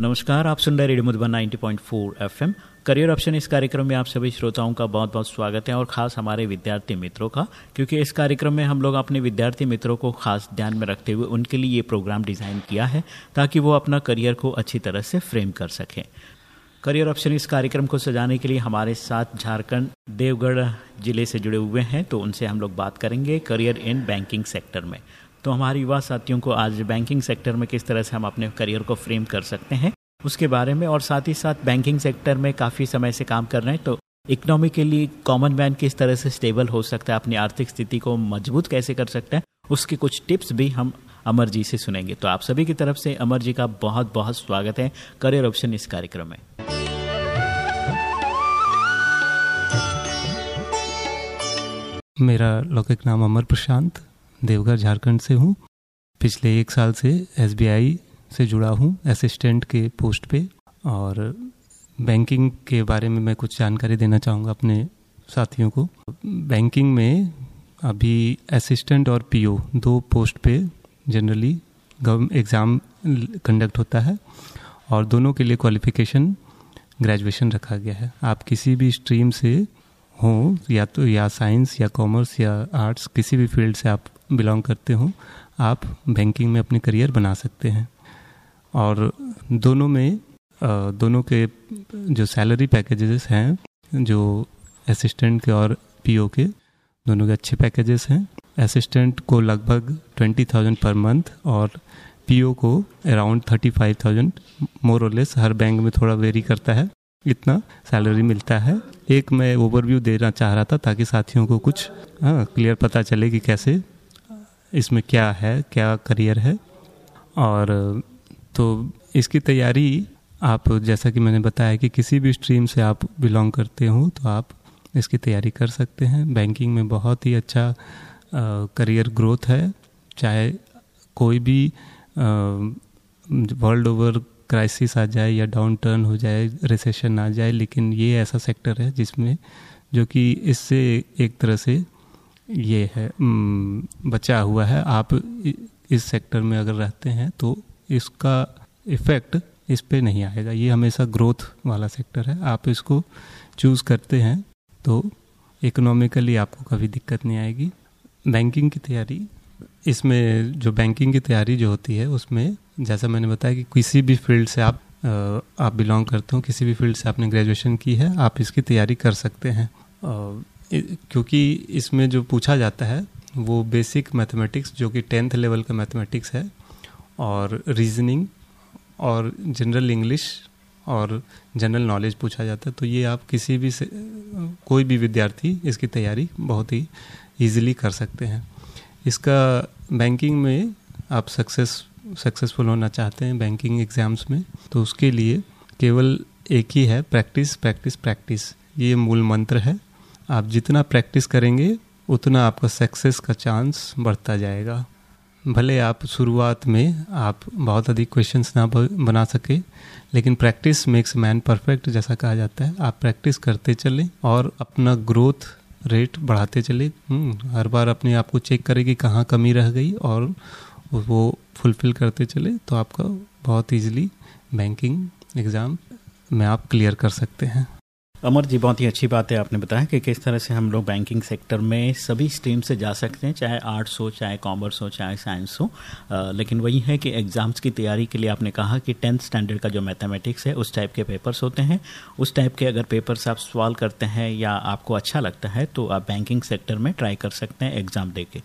नमस्कार, आप सुन रहे radio Madhuban 90.4 FM. Career option इस कार्यक्रम में आप सभी श्रोताओं का बहुत बहुत स्वागत है और खास हमारे विद्यार्थी मित्रों का, क्योंकि इस कार्यक्रम में हम लोग अपने विद्यार्थी मित्रों को खास ध्यान में रखते हुए उनके लिए ये प्रोग्राम डिज़ाइन किया है, ताकि वो अपना करियर को अच्छी तरह से फ्रेम कर सकें। करियर ऑप्शन इस कार्यक्रम को सजाने के लिए हमारे साथ झारखंड देवगढ़ ज़िले से जुड़े हुए हैं तो उनसे हम लोग बात करेंगे करियर इन बैंकिंग सेक्टर में। तो हमारे युवा साथियों को आज बैंकिंग सेक्टर में किस तरह से हम अपने करियर को फ्रेम कर सकते हैं, उसके बारे में और साथ ही साथ बैंकिंग सेक्टर में काफ़ी समय से काम कर रहे हैं तो इकोनॉमिकली कॉमन मैन किस तरह से स्टेबल हो सकता है, अपनी आर्थिक स्थिति को मज़बूत कैसे कर सकते हैं, उसके कुछ टिप्स भी हम अमर जी से सुनेंगे। तो आप सभी की तरफ़ से अमर जी का बहुत बहुत स्वागत है करियर ऑप्शन इस कार्यक्रम में। मेरा लौकिक नाम अमर प्रशांत देवघर, झारखंड से हूँ। पिछले एक साल से एसबीआई से जुड़ा हूँ असिस्टेंट के पोस्ट पे। और बैंकिंग के बारे में मैं कुछ जानकारी देना चाहूँगा अपने साथियों को। बैंकिंग में अभी असिस्टेंट और पीओ दो पोस्ट पे जनरली एग्ज़ाम कंडक्ट होता है। और दोनों के लिए क्वालिफिकेशन ग्रेजुएशन रखा गया है। आप किसी भी स्ट्रीम से हो, या तो या साइंस या कॉमर्स या आर्ट्स किसी भी फ़ील्ड से आप बिलोंग करते हो, आप बैंकिंग में अपने करियर बना सकते हैं। और दोनों में दोनों के जो सैलरी पैकेजेस हैं, जो असिस्टेंट के और पीओ के, दोनों के अच्छे पैकेजेस हैं। असिस्टेंट को लगभग ट्वेंटी थाउज़ेंड पर मंथ और पीओ को around thirty five thousand, more और लेस, हर बैंक में थोड़ा वेरी करता है, इतना सैलरी मिलता है। एक मैं ओवरव्यू देना चाह रहा था ताकि साथियों को कुछ हाँ क्लियर पता चले कि कैसे इसमें क्या है, क्या करियर है? और तो इसकी तैयारी आप, जैसा कि मैंने बताया कि किसी भी स्ट्रीम से आप बिलोंग करते हो तो आप इसकी तैयारी कर सकते हैं। बैंकिंग में बहुत ही अच्छा करियर ग्रोथ है। चाहे कोई भी वर्ल्ड ओवर क्राइसिस आ जाए या डाउन टर्न हो जाए रिसेशन आ जाए, लेकिन ये ऐसा सेक्टर है जिसमें, जो कि इससे एक तरह से ये है बचा हुआ है। आप इस सेक्टर में अगर रहते हैं तो इसका इफ़ेक्ट इस पर नहीं आएगा। ये हमेशा ग्रोथ वाला सेक्टर है। आप इसको चूज़ करते हैं तो इकोनॉमिकली आपको कभी दिक्कत नहीं आएगी। बैंकिंग की तैयारी, इसमें जो बैंकिंग की तैयारी जो होती है, उसमें जैसा मैंने बताया कि किसी भी फ़ील्ड से आप आप बिलोंग करते हो, किसी भी फ़ील्ड से आपने ग्रेजुएशन की है, आप इसकी तैयारी कर सकते हैं। क्योंकि इसमें जो पूछा जाता है, वो बेसिक मैथमेटिक्स जो कि टेंथ लेवल का मैथमेटिक्स है, और रीजनिंग और जनरल इंग्लिश और जनरल नॉलेज पूछा जाता है तो ये आप किसी भी से, कोई भी विद्यार्थी इसकी तैयारी बहुत ही इजीली कर सकते हैं। इसका बैंकिंग में आप सक्सेस सक्सेसफुल होना चाहते हैं बैंकिंग एग्ज़ाम्स में तो उसके लिए केवल एक ही है प्रैक्टिस प्रैक्टिस प्रैक्टिस ये मूल मंत्र है। आप जितना प्रैक्टिस करेंगे उतना आपका सक्सेस का चांस बढ़ता जाएगा। भले आप शुरुआत में आप बहुत अधिक क्वेश्चंस ना बना सके लेकिन प्रैक्टिस मेक्स मैन परफेक्ट जैसा कहा जाता है। आप प्रैक्टिस करते चलें और अपना ग्रोथ रेट बढ़ाते चले। हम्म, हर बार अपने आप को चेक करें कि कहाँ कमी रह गई और वो फुलफिल करते चले तो आपका बहुत इजीली बैंकिंग एग्ज़ाम में आप क्लियर कर सकते हैं। अमर जी बहुत ही अच्छी बात है आपने बताया कि किस तरह से हम लोग बैंकिंग सेक्टर में सभी स्ट्रीम से जा सकते हैं चाहे आर्ट्स हो चाहे कॉमर्स हो चाहे साइंस हो। आ, लेकिन वही है कि एग्ज़ाम्स की तैयारी के लिए आपने कहा कि टेंथ स्टैंडर्ड का जो मैथमेटिक्स है उस टाइप के पेपर्स होते हैं। उस टाइप के अगर पेपर्स आप सवाल करते हैं या आपको अच्छा लगता है तो आप बैंकिंग सेक्टर में ट्राई कर सकते हैं एग्ज़ाम दे के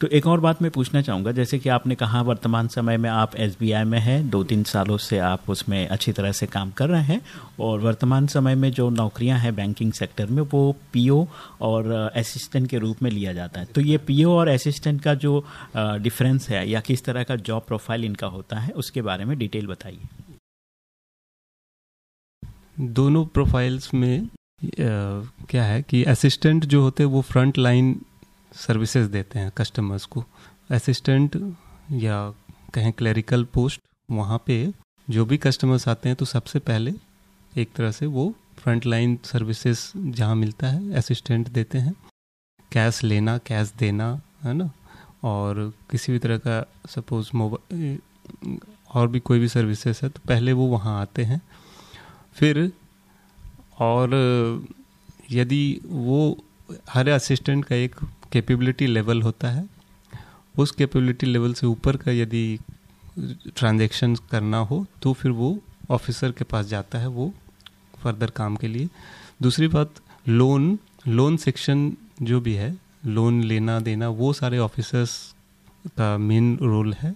तो एक और बात मैं पूछना चाहूँगा, जैसे कि आपने कहा वर्तमान समय में आप एसबीआई में हैं दो तीन सालों से आप उसमें अच्छी तरह से काम कर रहे हैं, और वर्तमान समय में जो नौकरियाँ हैं बैंकिंग सेक्टर में, वो पीओ और असिस्टेंट के रूप में लिया जाता है। तो ये पीओ और असिस्टेंट का जो डिफरेंस है या किस तरह का जॉब प्रोफ़ाइल इनका होता है, उसके बारे में डिटेल बताइए। दोनों प्रोफाइल्स में क्या है कि असिस्टेंट जो होते हैं, वो फ्रंट लाइन सर्विसेज़ देते हैं कस्टमर्स को। असिस्टेंट या कहें क्लरिकल पोस्ट वहाँ पे जो भी कस्टमर्स आते हैं तो सबसे पहले एक तरह से वो फ्रंट लाइन सर्विसेज़ जहाँ मिलता है असिस्टेंट देते हैं। कैश लेना कैश देना, है ना? और किसी भी तरह का सपोज़ मोबाइल और भी कोई भी सर्विसेज़ है तो पहले वो वहाँ आते हैं। फिर और यदि वो हर असिस्टेंट का एक कैपेबिलिटी लेवल होता है, उस कैपेबिलिटी लेवल से ऊपर का यदि ट्रांजेक्शन करना हो तो फिर वो ऑफिसर के पास जाता है वो फर्दर काम के लिए। दूसरी बात लोन लोन सेक्शन जो भी है लोन लेना देना, वो सारे ऑफिसर्स का मेन रोल है।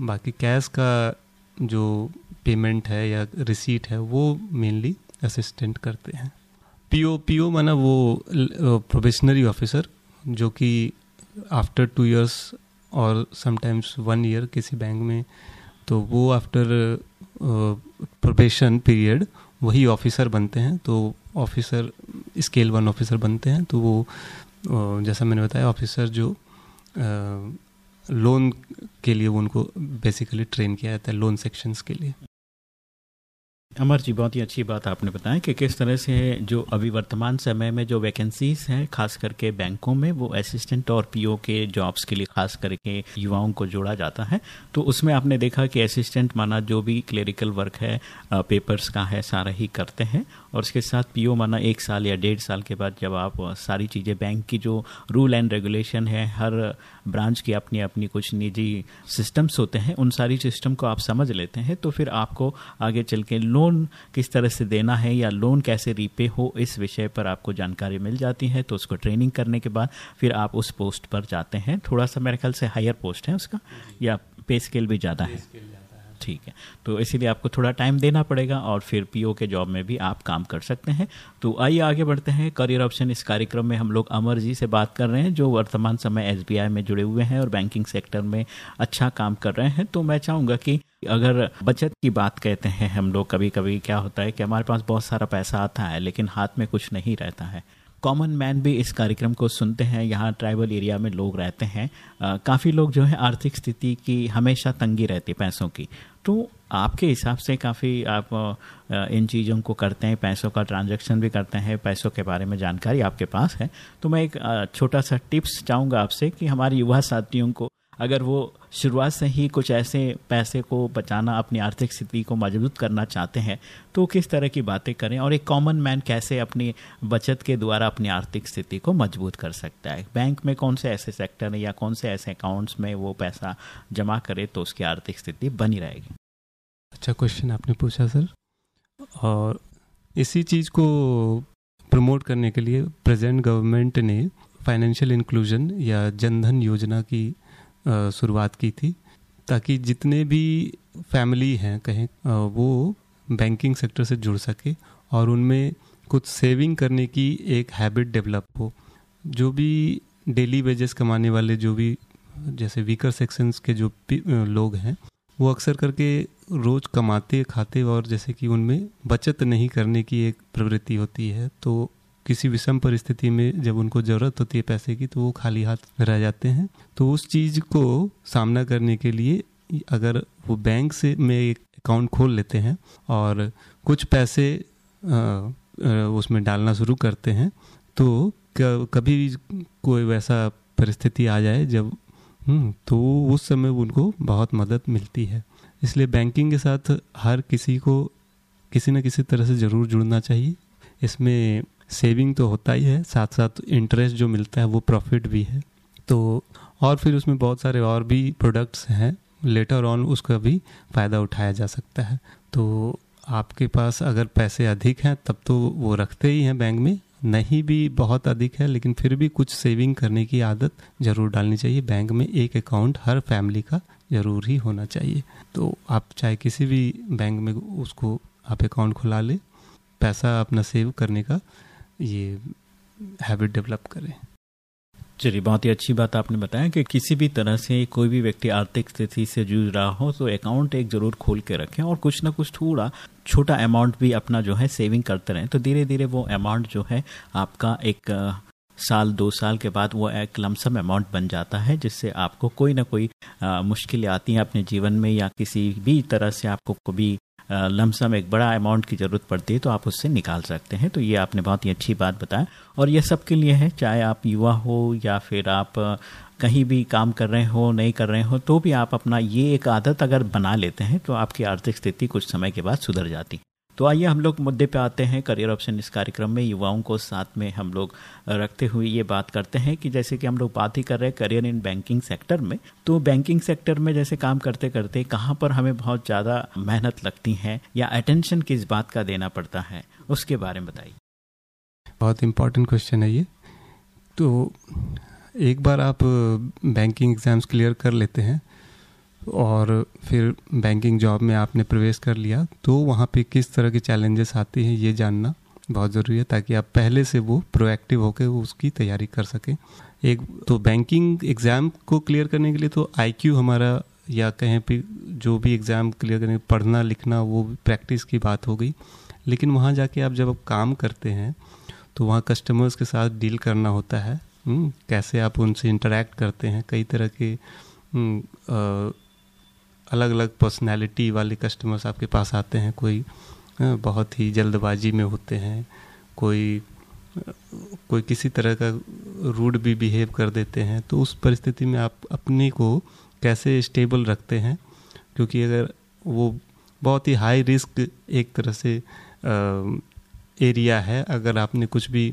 बाकी कैश का जो पेमेंट है या रिसीट है, वो मेनली असिस्टेंट करते हैं। पीओ पीओ माना वो प्रोफेशनरी ऑफिसर जो कि आफ्टर टू इयर्स और समटाइम्स वन ईयर किसी बैंक में तो वो आफ्टर प्रोफेशन पीरियड वही ऑफिसर बनते हैं तो ऑफिसर स्केल वन ऑफिसर बनते हैं तो वो जैसा मैंने बताया ऑफिसर जो लोन के लिए उनको बेसिकली ट्रेन किया जाता है लोन सेक्शंस के लिए। अमर जी, बहुत ही अच्छी बात आपने बताया कि किस तरह से जो अभी वर्तमान समय में जो वैकेंसीज हैं, खास करके बैंकों में, वो असिस्टेंट और पीओ के जॉब्स के लिए खास करके युवाओं को जोड़ा जाता है। तो उसमें आपने देखा कि असिस्टेंट माना जो भी क्लेरिकल वर्क है पेपर्स का है, सारा ही करते हैं। और उसके साथ पीओ माना एक साल या डेढ़ साल के बाद जब आप सारी चीज़ें बैंक की जो रूल एंड रेगुलेशन है, हर ब्रांच की अपनी अपनी कुछ निजी सिस्टम्स होते हैं, उन सारी सिस्टम को आप समझ लेते हैं तो फिर आपको आगे चल के लोन किस तरह से देना है या लोन कैसे रीपे हो, इस विषय पर आपको जानकारी मिल जाती है तो उसको ट्रेनिंग करने के बाद फिर आप उस पोस्ट पर जाते हैं। थोड़ा सा मेरे ख्याल से हायर पोस्ट है उसका, या पे स्केल भी ज़्यादा है। ठीक है। तो इसीलिए आपको थोड़ा टाइम देना पड़ेगा और फिर पीओ के जॉब में भी आप काम कर सकते हैं। तो आइए आगे बढ़ते हैं। करियर ऑप्शन इस कार्यक्रम में हम लोग अमर जी से बात कर रहे हैं, जो वर्तमान समय एसबीआई में जुड़े हुए हैं और बैंकिंग सेक्टर में अच्छा काम कर रहे हैं। तो मैं चाहूँगा कि अगर बचत की बात कहते हैं हम लोग कभी कभी क्या होता है कि हमारे पास बहुत सारा पैसा आता है, लेकिन हाथ में कुछ नहीं रहता है। कॉमन मैन भी इस कार्यक्रम को सुनते हैं, यहाँ ट्राइबल एरिया में लोग रहते हैं। काफ़ी लोग जो है आर्थिक स्थिति की हमेशा तंगी रहती है पैसों की। तो आपके हिसाब से काफ़ी आप इन चीज़ों को करते हैं, पैसों का ट्रांजैक्शन भी करते हैं, पैसों के बारे में जानकारी आपके पास है। तो मैं एक छोटा सा टिप्स चाहूँगा आपसे कि हमारे युवा साथियों को अगर वो शुरुआत से ही कुछ ऐसे पैसे को बचाना, अपनी आर्थिक स्थिति को मज़बूत करना चाहते हैं तो किस तरह की बातें करें और एक कॉमन मैन कैसे अपनी बचत के द्वारा अपनी आर्थिक स्थिति को मज़बूत कर सकता है? बैंक में कौन से ऐसे सेक्टर हैं या कौन से ऐसे अकाउंट्स में वो पैसा जमा करे तो उसकी आर्थिक स्थिति बनी रहेगी? अच्छा क्वेश्चन आपने पूछा, सर। और इसी चीज़ को प्रमोट करने के लिए प्रेजेंट गवर्नमेंट ने फाइनेंशियल इंक्लूजन या जनधन योजना की शुरुआत की थी, ताकि जितने भी फैमिली हैं कहें वो बैंकिंग सेक्टर से जुड़ सके और उनमें कुछ सेविंग करने की एक हैबिट डेवलप हो। जो भी डेली वेजेस कमाने वाले, जो भी, जैसे वीकर सेक्शंस के जो लोग हैं, वो अक्सर करके रोज़ कमाते, खाते और जैसे कि उनमें बचत नहीं करने की एक प्रवृत्ति होती है तो किसी विषम परिस्थिति में जब उनको ज़रूरत होती है पैसे की तो वो खाली हाथ रह जाते हैं। तो उस चीज़ को सामना करने के लिए अगर वो बैंक से में एक अकाउंट खोल लेते हैं और कुछ पैसे उसमें डालना शुरू करते हैं तो कभी कोई वैसा परिस्थिति आ जाए जब हम्म, तो उस समय उनको बहुत मदद मिलती है। इसलिए बैंकिंग के साथ हर किसी को किसी न किसी तरह से ज़रूर जुड़ना चाहिए। इसमें सेविंग तो होता ही है साथ साथ इंटरेस्ट जो मिलता है, वो प्रॉफिट भी है। तो और फिर उसमें बहुत सारे और भी प्रोडक्ट्स हैं लेटर ऑन उसका भी फ़ायदा उठाया जा सकता है। तो आपके पास अगर पैसे अधिक हैं, तब तो वो रखते ही हैं बैंक में। नहीं भी बहुत अधिक है, लेकिन फिर भी कुछ सेविंग करने की आदत ज़रूर डालनी चाहिए। बैंक में एक अकाउंट हर फैमिली का ज़रूर ही होना चाहिए। तो आप चाहे किसी भी बैंक में उसको, आप अकाउंट खुला ले, पैसा अपना सेव करने का ये हैबिट डेवलप करें। चलिए, बहुत ही अच्छी बात आपने बताया कि किसी भी तरह से कोई भी व्यक्ति आर्थिक स्थिति से जूझ रहा हो तो अकाउंट एक ज़रूर खोल के रखें और कुछ ना कुछ थोड़ा छोटा अमाउंट भी अपना जो है सेविंग करते रहें। तो धीरे धीरे वो अमाउंट जो है आपका एक साल, दो साल के बाद वो एक लमसम अमाउंट बन जाता है, जिससे आपको कोई ना कोई मुश्किलें आती हैं अपने जीवन में या किसी भी तरह से आपको कभी लमसम एक बड़ा अमाउंट की ज़रूरत पड़ती है तो आप उससे निकाल सकते हैं। तो ये आपने बहुत ही अच्छी बात बताया। और ये सबके लिए है, चाहे आप युवा हो या फिर आप कहीं भी काम कर रहे हो, नहीं कर रहे हो तो भी आप अपना ये एक आदत अगर बना लेते हैं तो आपकी आर्थिक स्थिति कुछ समय के बाद सुधर जाती। है तो आइए हम लोग मुद्दे पे आते हैं करियर ऑप्शन इस कार्यक्रम में, युवाओं को साथ में हम लोग रखते हुए ये बात करते हैं कि जैसे कि हम लोग बात ही कर रहे हैं करियर इन बैंकिंग सेक्टर में तो बैंकिंग सेक्टर में जैसे काम करते करते कहाँ पर हमें बहुत ज़्यादा मेहनत लगती है या अटेंशन किस बात का देना पड़ता है, उसके बारे में बताइए। बहुत इम्पोर्टेंट क्वेश्चन है ये। तो एक बार आप बैंकिंग एग्ज़ाम्स क्लियर कर लेते हैं। और फिर बैंकिंग जॉब में आपने प्रवेश कर लिया तो वहाँ पे किस तरह के चैलेंजेस आते हैं ये जानना बहुत ज़रूरी है ताकि आप पहले से वो प्रोएक्टिव होकर उसकी तैयारी कर सकें। एक तो बैंकिंग एग्ज़ाम को क्लियर करने के लिए तो आईक्यू हमारा या कहीं पे जो भी एग्ज़ाम क्लियर करने पढ़ना लिखना वो प्रैक्टिस की बात हो गई। लेकिन वहाँ जाके आप जब आप काम करते हैं तो वहाँ कस्टमर्स के साथ डील करना होता है। हम्म, कैसे आप उनसे इंटरेक्ट करते हैं कई तरह के हम्म, अलग अलग पर्सनैलिटी वाले कस्टमर्स आपके पास आते हैं, कोई बहुत ही जल्दबाजी में होते हैं, कोई कोई किसी तरह का रूड भी बिहेव कर देते हैं तो उस परिस्थिति में आप अपने को कैसे स्टेबल रखते हैं? क्योंकि अगर वो बहुत ही हाई रिस्क एक तरह से एरिया है, अगर आपने कुछ भी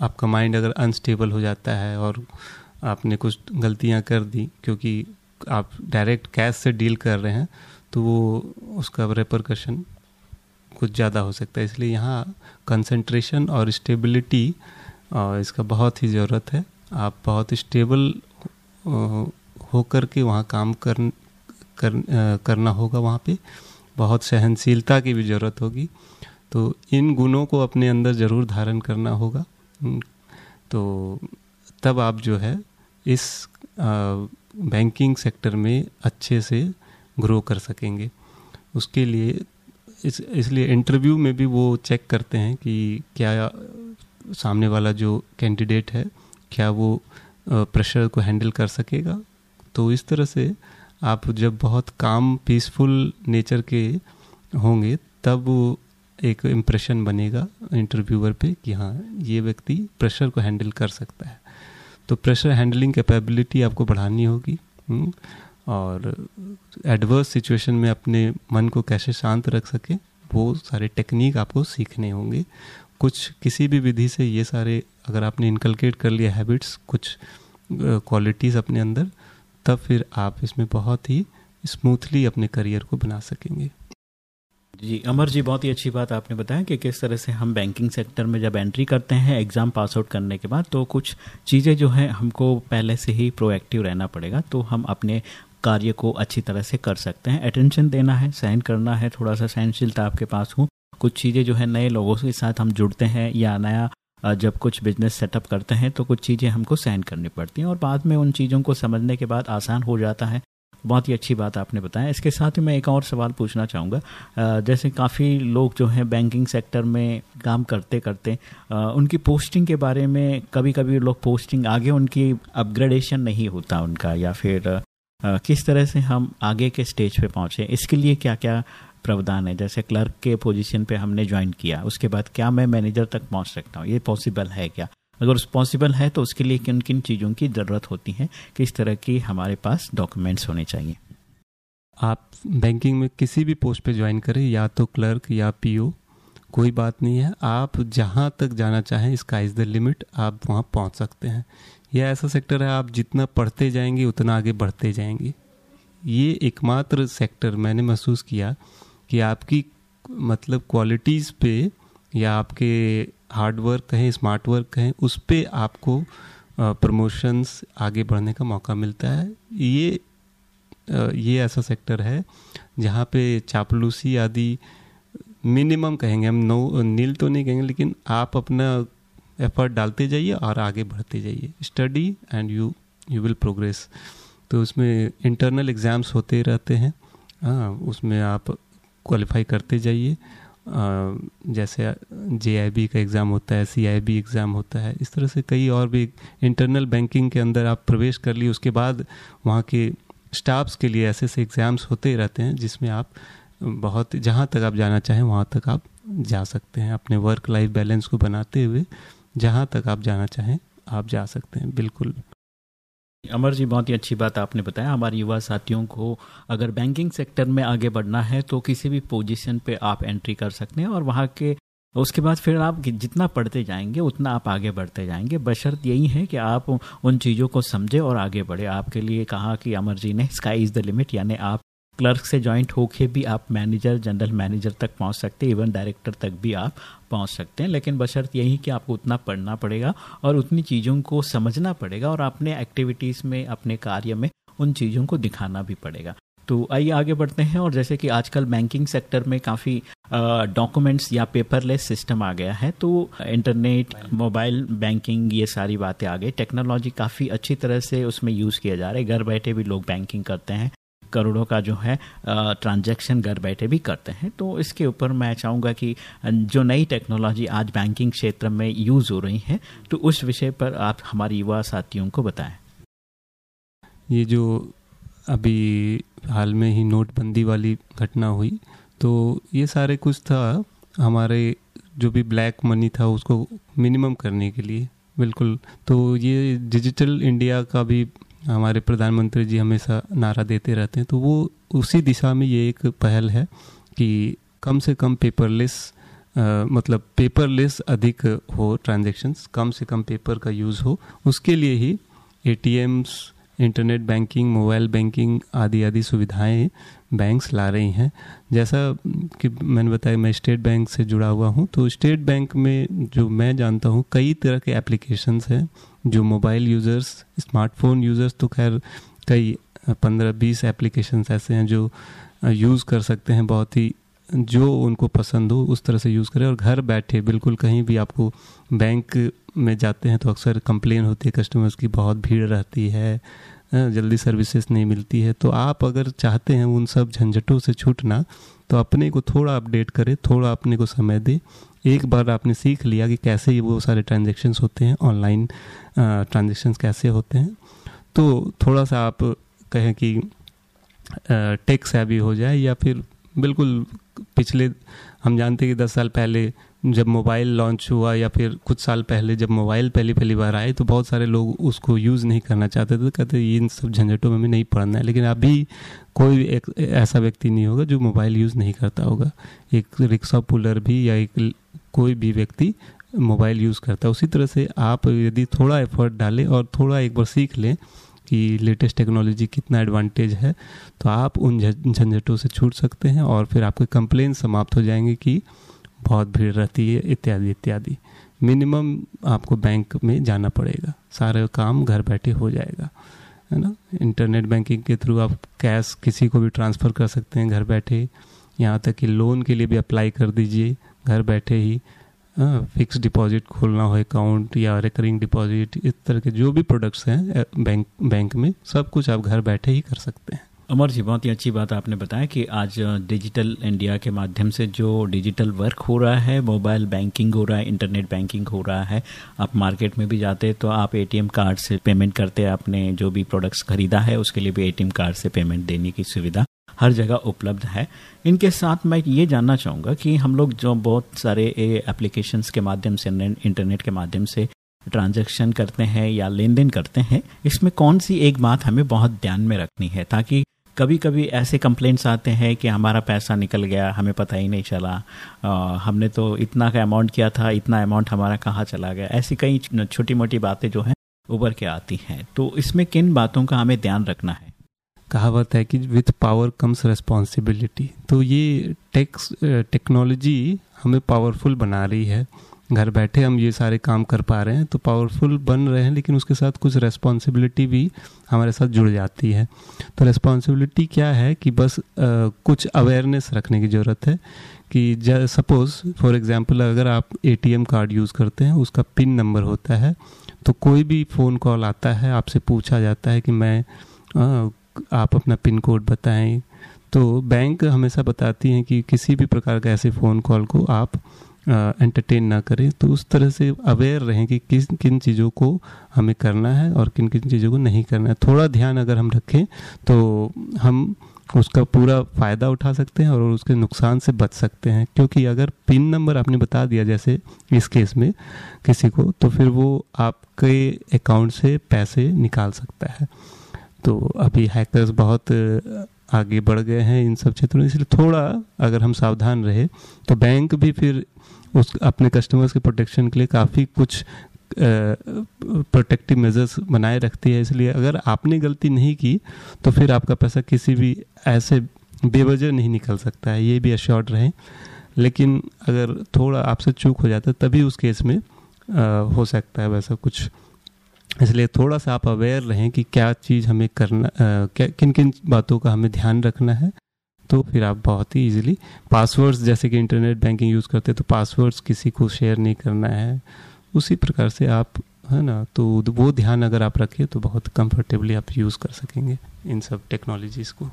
आपका माइंड अगर अनस्टेबल हो जाता है और आपने कुछ गलतियाँ कर दी, क्योंकि आप डायरेक्ट कैश से डील कर रहे हैं तो वो उसका रेपरकशन कुछ ज़्यादा हो सकता है। इसलिए यहाँ कंसंट्रेशन और स्टेबिलिटी इसका बहुत ही ज़रूरत है। आप बहुत स्टेबल होकर के वहाँ काम कर, कर करना होगा वहाँ पे। बहुत सहनशीलता की भी ज़रूरत होगी। तो इन गुणों को अपने अंदर ज़रूर धारण करना होगा। तो तब आप जो है इस बैंकिंग सेक्टर में अच्छे से ग्रो कर सकेंगे। उसके लिए इस, इसलिए इंटरव्यू में भी वो चेक करते हैं कि क्या सामने वाला जो कैंडिडेट है, क्या वो प्रेशर को हैंडल कर सकेगा। तो इस तरह से आप जब बहुत काम पीसफुल नेचर के होंगे, तब एक इम्प्रेशन बनेगा इंटरव्यूअर पे कि हाँ ये व्यक्ति प्रेशर को हैंडल कर सकता है। तो प्रेशर हैंडलिंग कैपेबिलिटी आपको बढ़ानी होगी हम्म, और एडवर्स सिचुएशन में अपने मन को कैसे शांत रख सके वो सारे टेक्निक आपको सीखने होंगे। कुछ किसी भी विधि से ये सारे अगर आपने इनकलकेट कर लिया हैबिट्स कुछ क्वालिटीज़ अपने अंदर तब फिर आप इसमें बहुत ही स्मूथली अपने करियर को बना सकेंगे। जी, अमर जी, बहुत ही अच्छी बात आपने बताया कि किस तरह से हम बैंकिंग सेक्टर में जब एंट्री करते हैं एग्ज़ाम पास आउट करने के बाद तो कुछ चीज़ें जो है, हमको पहले से ही प्रोएक्टिव रहना पड़ेगा तो हम अपने कार्य को अच्छी तरह से कर सकते हैं। अटेंशन देना है, सहन करना है थोड़ा सा सहनशीलता आपके पास हो। कुछ चीज़ें जो है, नए लोगों के साथ हम जुड़ते हैं या नया जब कुछ बिज़नेस सेटअप करते हैं तो कुछ चीज़ें हमको सहन करनी पड़ती हैं और बाद में उन चीज़ों को समझने के बाद आसान हो जाता है। बहुत ही अच्छी बात आपने बताया। इसके साथ ही मैं एक और सवाल पूछना चाहूँगा। जैसे काफ़ी लोग जो हैं बैंकिंग सेक्टर में काम करते करते उनकी पोस्टिंग के बारे में कभी कभी लोग पोस्टिंग आगे उनकी अपग्रेडेशन नहीं होता उनका, या फिर किस तरह से हम आगे के स्टेज पे पहुँचे, इसके लिए क्या क्या प्रावधान है? जैसे क्लर्क के पोजीशन पे हमने ज्वाइन किया, उसके बाद क्या मैं मैनेजर तक पहुँच सकता हूँ? ये पॉसिबल है क्या? अगर पॉसिबल है तो उसके लिए किन किन चीज़ों की ज़रूरत होती है, किस तरह की हमारे पास डॉक्यूमेंट्स होने चाहिए। आप बैंकिंग में किसी भी पोस्ट पे ज्वाइन करें, या तो क्लर्क या पीओ कोई बात नहीं है। आप जहाँ तक जाना चाहें इसका इज़ द लिमिट आप वहाँ पहुँच सकते हैं। यह ऐसा सेक्टर है, आप जितना पढ़ते जाएँगे, उतना आगे बढ़ते जाएँगे। ये एकमात्र सेक्टर मैंने महसूस किया कि आपकी मतलब क्वालिटीज़ पे, या आपके हार्ड वर्क कहें, स्मार्ट वर्क कहें, उस पर आपको प्रमोशंस आगे बढ़ने का मौका मिलता है। ये ये ऐसा सेक्टर है जहाँ पे चापलूसी आदि मिनिमम कहेंगे हम, नो, नील तो नहीं कहेंगे, लेकिन आप अपना एफर्ट डालते जाइए और आगे बढ़ते जाइए। Study and you you will progress. तो उसमें इंटरनल एग्ज़ाम्स होते रहते हैं। हाँ उसमें आप क्वालिफाई करते जाइए। जैसे जे का एग्ज़ाम होता है सीआईबी एग्ज़ाम होता है, इस तरह से कई और भी इंटरनल बैंकिंग के अंदर आप प्रवेश कर लिए, उसके बाद वहाँ के स्टाफ्स के लिए ऐसे ऐसे एग्ज़ाम्स होते रहते हैं, जिसमें आप बहुत, जहाँ तक आप जाना चाहें, वहाँ तक आप जा सकते हैं, अपने वर्क लाइफ बैलेंस को बनाते हुए, जहाँ तक आप जाना चाहें, आप जा सकते हैं, बिल्कुल। अमर जी, बहुत ही अच्छी बात आपने बताया। हमारे युवा साथियों को अगर बैंकिंग सेक्टर में आगे बढ़ना है तो किसी भी पोजीशन पे आप एंट्री कर सकते हैं और वहाँ के उसके बाद फिर आप जितना पढ़ते जाएँगे, उतना आप आगे बढ़ते जाएँगे। बशर्त यही है कि आप उन चीज़ों को समझे और आगे बढ़े। आपके लिए कहा कि अमर जी ने स्काई इज़ द लिमिट यानी आप क्लर्क से ज्वाइंट होके भी आप मैनेजर जनरल मैनेजर तक पहुँच सकते हैं इवन डायरेक्टर तक भी आप पहुँच सकते हैं लेकिन बशर्त यही कि आपको उतना पढ़ना पड़ेगा और उतनी चीज़ों को समझना पड़ेगा और अपने एक्टिविटीज़ में अपने कार्य में उन चीज़ों को दिखाना भी पड़ेगा। तो आइए आगे बढ़ते हैं और जैसे कि आजकल बैंकिंग सेक्टर में काफ़ी डॉक्यूमेंट्स या पेपरलेस सिस्टम आ गया है तो इंटरनेट मोबाइल बैंकिंग ये सारी बातें आ गई टेक्नोलॉजी काफ़ी अच्छी तरह से उसमें यूज़ किया जा रहा है। घर बैठे भी लोग बैंकिंग करते हैं। करोड़ों का जो है ट्रांजैक्शन घर बैठे भी करते हैं। तो इसके ऊपर मैं चाहूँगा कि जो नई टेक्नोलॉजी आज बैंकिंग क्षेत्र में यूज़ हो रही है तो उस विषय पर आप हमारे युवा साथियों को बताएँ। ये जो अभी हाल में ही नोटबंदी वाली घटना हुई तो ये सारे कुछ था, हमारे जो भी ब्लैक मनी था उसको मिनिमम करने के लिए, बिल्कुल। तो ये डिजिटल इंडिया का भी हमारे प्रधानमंत्री जी हमेशा नारा देते रहते हैं। तो वो उसी दिशा में ये एक पहल है कि कम से कम पेपरलेस मतलब पेपरलेस अधिक हो ट्रांजेक्शन्स कम से कम पेपर का यूज़ हो। उसके लिए ही ATMs internet banking mobile banking आदि आदि सुविधाएँ बैंक्स ला रही हैं। जैसा कि मैंने बताया, मैं स्टेट बैंक से जुड़ा हुआ हूँ तो स्टेट बैंक में जो मैं जानता हूँ, कई तरह के एप्लीकेशंस हैं। जो मोबाइल यूज़र्स, स्मार्टफ़ोन यूज़र्स तो खैर कई पंद्रह बीस एप्लीकेशंस ऐसे हैं जो यूज़ कर सकते हैं बहुत ही, जो उनको पसंद हो उस तरह से यूज़ करें और घर बैठे बिल्कुल कहीं भी आपको बैंक में जाते हैं तो अक्सर कंप्लेन होती है कस्टमर्स की बहुत भीड़ रहती है जल्दी सर्विसेज़ नहीं मिलती है। तो आप अगर चाहते हैं उन सब झंझटों से छूटना तो अपने को थोड़ा अपडेट करें, थोड़ा अपने को समय दे। एक बार आपने सीख लिया कि कैसे ये वो सारे ट्रांजेक्शन्स होते हैं, ऑनलाइन ट्रांजेक्शन्स कैसे होते हैं? तो थोड़ा सा आप कहें कि टेक्स हैवी हो जाए या फिर बिल्कुल पिछले, हम जानते हैं कि दस साल पहले जब मोबाइल लॉन्च हुआ या फिर कुछ साल पहले जब मोबाइल पहली पहली बार आए तो बहुत सारे लोग उसको यूज़ नहीं करना चाहते थे तो कहते इन सब झंझटों में भी नहीं पढ़ना है। लेकिन अभी कोई एक, ऐसा व्यक्ति नहीं होगा जो मोबाइल यूज़ नहीं करता होगा। एक रिक्शा पुलर भी या एक कोई भी व्यक्ति मोबाइल यूज़ करता है। उसी तरह से आप यदि थोड़ा एफर्ट डालें और थोड़ा एक बार सीख लें कि लेटेस्ट टेक्नोलॉजी कितना एडवांटेज है तो आप उन झंझटों से छूट सकते हैं और फिर आपके कंप्लेन समाप्त हो जाएँगे कि बहुत भीड़ रहती है, इत्यादि इत्यादि। मिनिमम आपको बैंक में जाना पड़ेगा। सारे काम घर बैठे हो जाएगा, है ना? इंटरनेट बैंकिंग के थ्रू आप कैश किसी को भी ट्रांसफ़र कर सकते हैं घर बैठे। यहाँ तक कि लोन के लिए भी अप्लाई कर दीजिए, घर बैठे ही। फिक्स डिपॉजिट खोलना हो अकाउंट या रिकरिंग डिपॉजिट इस तरह के जो भी प्रोडक्ट्स हैं बैंक बैंक में, सब कुछ आप घर बैठे ही कर सकते हैं। अमर जी, बहुत ही अच्छी बात आपने बताया कि आज डिजिटल इंडिया के माध्यम से जो डिजिटल वर्क हो रहा है मोबाइल बैंकिंग हो रहा है इंटरनेट बैंकिंग हो रहा है, आप मार्केट में भी जाते तो आप एटीएम कार्ड से पेमेंट करते आपने जो भी प्रोडक्ट्स खरीदा है, उसके लिए भी एटीएम कार्ड से पेमेंट देने की सुविधा। हर जगह उपलब्ध है। इनके साथ मैं ये जानना चाहूँगा कि हम लोग जो बहुत सारे एप्लीकेशंस के माध्यम से इंटरनेट के माध्यम से ट्रांजैक्शन करते हैं या लेन देन करते हैं इसमें कौन सी एक बात हमें बहुत ध्यान में रखनी है ताकि कभी कभी ऐसे कंप्लेंट्स आते हैं कि हमारा पैसा निकल गया हमें पता ही नहीं चला आ, हमने तो इतना का अमाउंट किया था इतना अमाउंट हमारा कहाँ चला गया ऐसी कई छोटी मोटी बातें जो हैं उभर के आती हैं। तो इसमें किन बातों का हमें ध्यान रखना है? कहावत है कि विथ पावर कम्स रेस्पॉन्सिबिलिटी तो ये टेक्स टेक्नोलॉजी हमें पावरफुल बना रही है। घर बैठे हम ये सारे काम कर पा रहे हैं तो पावरफुल बन रहे हैं लेकिन उसके साथ कुछ रेस्पॉन्सिबिलिटी भी हमारे साथ जुड़ जाती है। तो रेस्पॉन्सिबिलिटी क्या है कि बस आ, कुछ अवेयरनेस रखने की ज़रूरत है कि सपोज़ फॉर एग्जांपल अगर आप एटीएम कार्ड यूज़ करते हैं उसका पिन नंबर होता है तो कोई भी फ़ोन कॉल आता है आपसे पूछा जाता है कि मैं आ, आप अपना पिन कोड बताएँ। तो बैंक हमेशा बताती हैं कि किसी भी प्रकार का ऐसे फ़ोन कॉल को आप एंटरटेन ना करें। तो उस तरह से अवेयर रहें कि किस, किन चीज़ों को हमें करना है और किन किन चीज़ों को नहीं करना है। थोड़ा ध्यान अगर हम रखें तो हम उसका पूरा फ़ायदा उठा सकते हैं और उसके नुकसान से बच सकते हैं। क्योंकि अगर पिन नंबर आपने बता दिया जैसे इस केस में किसी को तो फिर वो आपके अकाउंट से पैसे निकाल सकता है। तो अभी हैकर्स बहुत आगे बढ़ गए हैं इन सब क्षेत्रों में। इसलिए थोड़ा अगर हम सावधान रहे तो बैंक भी फिर उस अपने कस्टमर्स के प्रोटेक्शन के लिए काफ़ी कुछ प्रोटेक्टिव मेजर्स बनाए रखती है। इसलिए अगर आपने गलती नहीं की तो फिर आपका पैसा किसी भी ऐसे बेवजह नहीं निकल सकता है ये भी अश्योर्ड रहें। लेकिन अगर थोड़ा आपसे चूक हो जाता है तभी उस केस में आ, हो सकता है वैसा कुछ इसलिए थोड़ा सा आप अवेयर रहें कि क्या चीज़ हमें करना क्या किन किन बातों का हमें ध्यान रखना है तो फिर आप बहुत ही इजीली पासवर्ड्स जैसे कि इंटरनेट बैंकिंग यूज़ करते हैं तो पासवर्ड्स किसी को शेयर नहीं करना है। उसी प्रकार से आप, है ना तो वो ध्यान अगर आप रखिए तो बहुत कंफर्टेबली आप यूज़ कर सकेंगे इन सब टेक्नोलॉजीज़ को।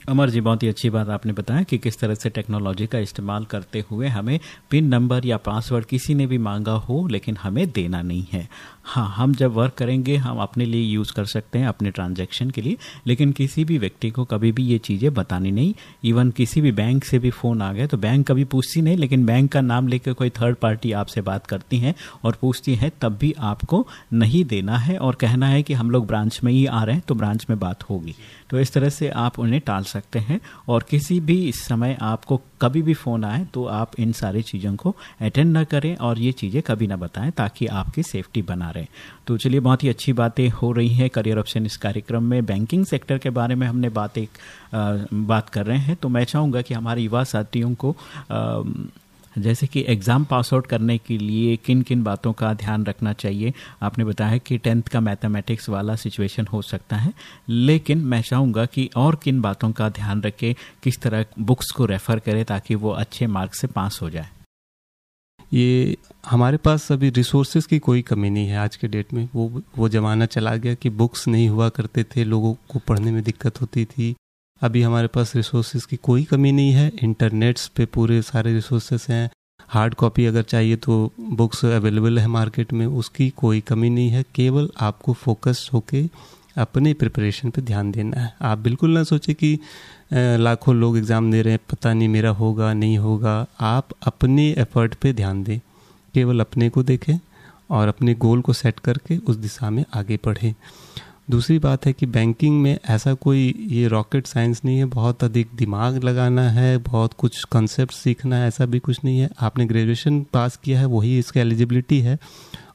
अमर जी, बहुत ही अच्छी बात आपने बताया कि किस तरह से टेक्नोलॉजी का इस्तेमाल करते हुए हमें पिन नंबर या पासवर्ड किसी ने भी मांगा हो, लेकिन हमें देना नहीं है। हाँ हम जब वर्क करेंगे, हम अपने लिए यूज़ कर सकते हैं अपने ट्रांजैक्शन के लिए, लेकिन किसी भी व्यक्ति को कभी भी ये चीज़ें बतानी नहीं। इवन किसी भी बैंक से भी फ़ोन आ गए तो बैंक कभी पूछती नहीं, लेकिन बैंक का नाम लेकर कोई थर्ड पार्टी आपसे बात करती हैं और पूछती हैं, तब भी आपको नहीं देना है और कहना है कि हम लोग ब्रांच में ही आ रहे हैं तो ब्रांच में बात होगी। तो इस तरह से आप उन्हें टाल सकते हैं और किसी भी समय आपको कभी भी फ़ोन आए तो आप इन सारी चीज़ों को अटेंड ना करें और ये चीज़ें कभी ना बताएँ ताकि आपकी सेफ्टी बना रहे तो चलिए बहुत ही अच्छी बातें हो रही हैं करियर ऑप्शन इस कार्यक्रम में। बैंकिंग सेक्टर के बारे में हमने बात एक बात कर रहे हैं। तो मैं चाहूँगा कि हमारे युवा साथियों को आ, जैसे कि एग्ज़ाम पास आउट करने के लिए किन किन बातों का ध्यान रखना चाहिए? आपने बताया कि टेंथ का मैथमेटिक्स वाला सिचुएशन हो सकता है। लेकिन मैं चाहूँगा कि और किन बातों का ध्यान रखें किस तरह बुक्स को रेफ़र करें ताकि वो अच्छे मार्क्स से पास हो जाए। ये हमारे पास अभी रिसोर्सेज की कोई कमी नहीं है आज के डेट में। वो वो ज़माना चला गया कि बुक्स नहीं हुआ करते थे, लोगों को पढ़ने में दिक्कत होती थी। अभी हमारे पास रिसोर्सेज की कोई कमी नहीं है। इंटरनेट्स पे पूरे सारे रिसोर्सेज हैं। हार्ड कॉपी अगर चाहिए तो बुक्स अवेलेबल है मार्केट में, उसकी कोई कमी नहीं है। केवल आपको फोकस होके अपने प्रिपरेशन पे ध्यान देना है। आप बिल्कुल ना सोचें कि लाखों लोग एग्ज़ाम दे रहे हैं, पता नहीं मेरा होगा, नहीं होगा। आप अपने एफर्ट पे ध्यान दें। केवल अपने को देखें और अपने गोल को सेट करके उस दिशा में आगे बढ़ें। दूसरी बात है कि बैंकिंग में ऐसा कोई ये रॉकेट साइंस नहीं है, बहुत अधिक दिमाग लगाना है, बहुत कुछ कंसेप्ट सीखना है, ऐसा भी कुछ नहीं है। आपने ग्रेजुएशन पास किया है, वही इसका एलिजिबिलिटी है।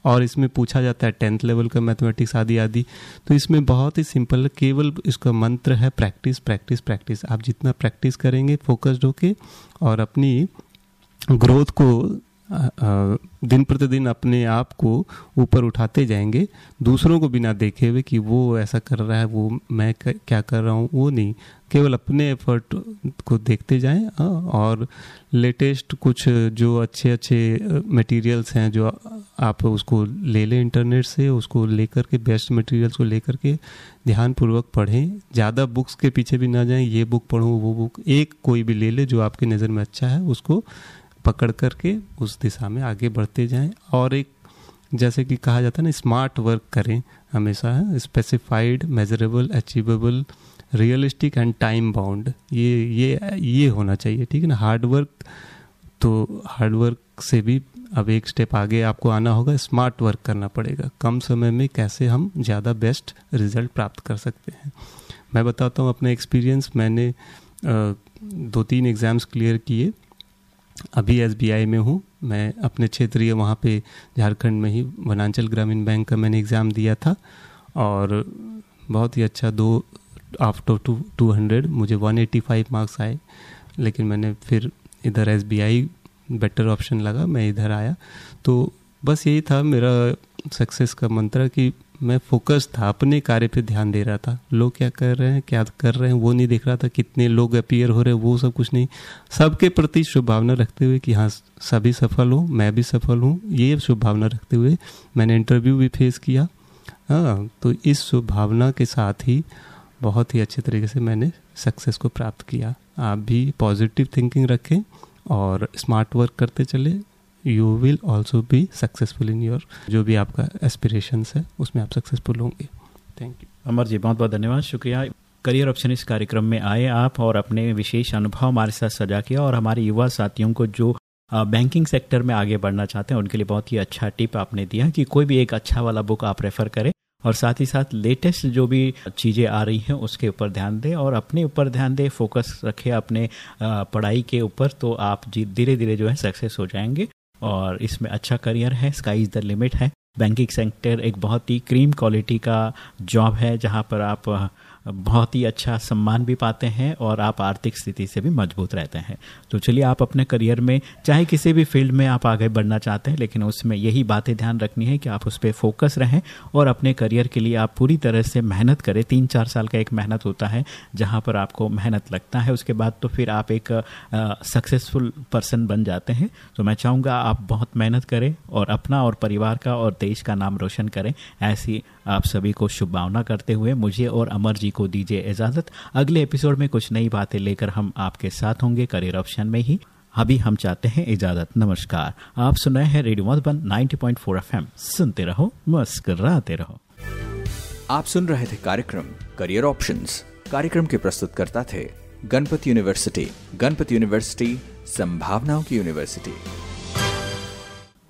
और इसमें पूछा जाता है टेंथ लेवल का मैथमेटिक्स आदि आदि। तो इसमें बहुत ही सिंपल है, केवल इसका मंत्र है प्रैक्टिस प्रैक्टिस प्रैक्टिस। आप जितना प्रैक्टिस करेंगे, फोकस्ड होके और अपनी ग्रोथ को दिन प्रतिदिन अपने आप को ऊपर उठाते जाएँगे, दूसरों को बिना देखे हुए कि वो ऐसा कर रहा है, वो मैं क्या कर रहा हूँ, वो नहीं। केवल अपने एफर्ट को देखते जाएँ और लेटेस्ट कुछ जो अच्छे अच्छे मटेरियल्स हैं, जो आप उसको ले लें इंटरनेट से, उसको लेकर के बेस्ट मटेरियल्स को लेकर के ध्यानपूर्वक पढ़ें। ज़्यादा बुक्स के पीछे भी ना जाएँ, ये बुक पढ़ूँ, वो बुक एक कोई भी ले ले जो आपकी नज़र में अच्छा है, उसको पकड़ करके उस दिशा में आगे बढ़ते जाएँ और एक, जैसे कि कहा जाता है ना स्मार्ट वर्क करें हमेशा specified measurable achievable realistic and time bound ये ये ये होना चाहिए, ठीक है ना? हार्ड वर्क तो हार्ड वर्क से भी अब एक स्टेप आगे आपको आना होगा स्मार्ट वर्क करना पड़ेगा। कम समय में कैसे हम ज़्यादा बेस्ट रिज़ल्ट प्राप्त कर सकते हैं? मैं बताता हूँ, अपना एक्सपीरियंस मैंने दो तीन एग्ज़ाम्स क्लियर किए। अभी एसबीआई में हूँ। मैं अपने क्षेत्रीय वहाँ पे झारखंड में ही वनांचल ग्रामीण बैंक का मैंने एग्ज़ाम दिया था और बहुत ही अच्छा दो आफ्टर टू टू हंड्रेड मुझे वन एटी फाइव मार्क्स आए, लेकिन मैंने फिर इधर एसबीआई बेटर ऑप्शन लगा, मैं इधर आया। तो बस यही था मेरा सक्सेस का मंत्र कि मैं फोकस था, अपने कार्य पे ध्यान दे रहा था। लोग क्या कर रहे हैं, क्या कर रहे हैं, वो नहीं देख रहा था कितने लोग अपियर हो रहे हैं, वो सब कुछ नहीं। सबके प्रति शुभ भावना रखते हुए कि हाँ सभी सफल हूँ, मैं भी सफल हूँ, ये शुभ भावना रखते हुए मैंने इंटरव्यू भी फेस किया। हाँ तो इस शुभ भावना के साथ ही बहुत ही अच्छे तरीके से मैंने सक्सेस को प्राप्त किया। आप भी पॉजिटिव थिंकिंग रखें और स्मार्ट वर्क करते चले। You will also be successful in your जो भी आपका एस्पिरेशन है, उसमें आप सक्सेसफुल होंगे। थैंक यू अमर जी बहुत बहुत धन्यवाद, शुक्रिया। करियर ऑप्शन इस कार्यक्रम में आए आप और अपने विशेष अनुभव हमारे साथ सजा किया और हमारे युवा साथियों को जो बैंकिंग सेक्टर में आगे बढ़ना चाहते हैं, उनके लिए बहुत ही अच्छा टिप आपने दिया कि कोई भी एक अच्छा वाला बुक आप रेफर करें और साथ ही साथ लेटेस्ट जो भी चीज़ें आ रही हैं, उसके ऊपर ध्यान दें और अपने ऊपर ध्यान दें फोकस रखें अपने पढ़ाई के ऊपर तो आप धीरे धीरे जो है सक्सेस हो जाएँगे। और इसमें अच्छा करियर है स्काई इज़ द लिमिट है। बैंकिंग सेक्टर एक बहुत ही क्रीम क्वालिटी का जॉब है, जहाँ पर आप बहुत ही अच्छा सम्मान भी पाते हैं और आप आर्थिक स्थिति से भी मज़बूत रहते हैं। तो चलिए आप अपने करियर में, चाहे किसी भी फ़ील्ड में आप आगे बढ़ना चाहते हैं, लेकिन उसमें यही बातें ध्यान रखनी है कि आप उस पर फोकस रहें और अपने करियर के लिए आप पूरी तरह से मेहनत करें। तीन चार साल का एक मेहनत होता है, जहाँ पर आपको मेहनत लगता है, उसके बाद तो फिर आप एक सक्सेसफुल पर्सन बन जाते हैं। तो मैं चाहूँगा आप बहुत मेहनत करें और अपना और परिवार का और देश का नाम रोशन करें। ऐसी आप सभी को शुभकामना करते हुए मुझे और अमर जी को दीजिए इजाज़त। अगले एपिसोड में कुछ नई बातें लेकर हम आपके साथ होंगे करियर ऑप्शन में ही। अभी हम चाहते हैं इजाज़त। नमस्कार। आप सुन रहे हैं रेडियो मधुबन 90.4 एफएम। सुनते रहो, मुस्कराते रहो। आप सुन रहे थे कार्यक्रम करियर ऑप्शंस। कार्यक्रम के प्रस्तुतकर्ता थे गणपति यूनिवर्सिटी गणपति यूनिवर्सिटी, संभावनाओं की यूनिवर्सिटी।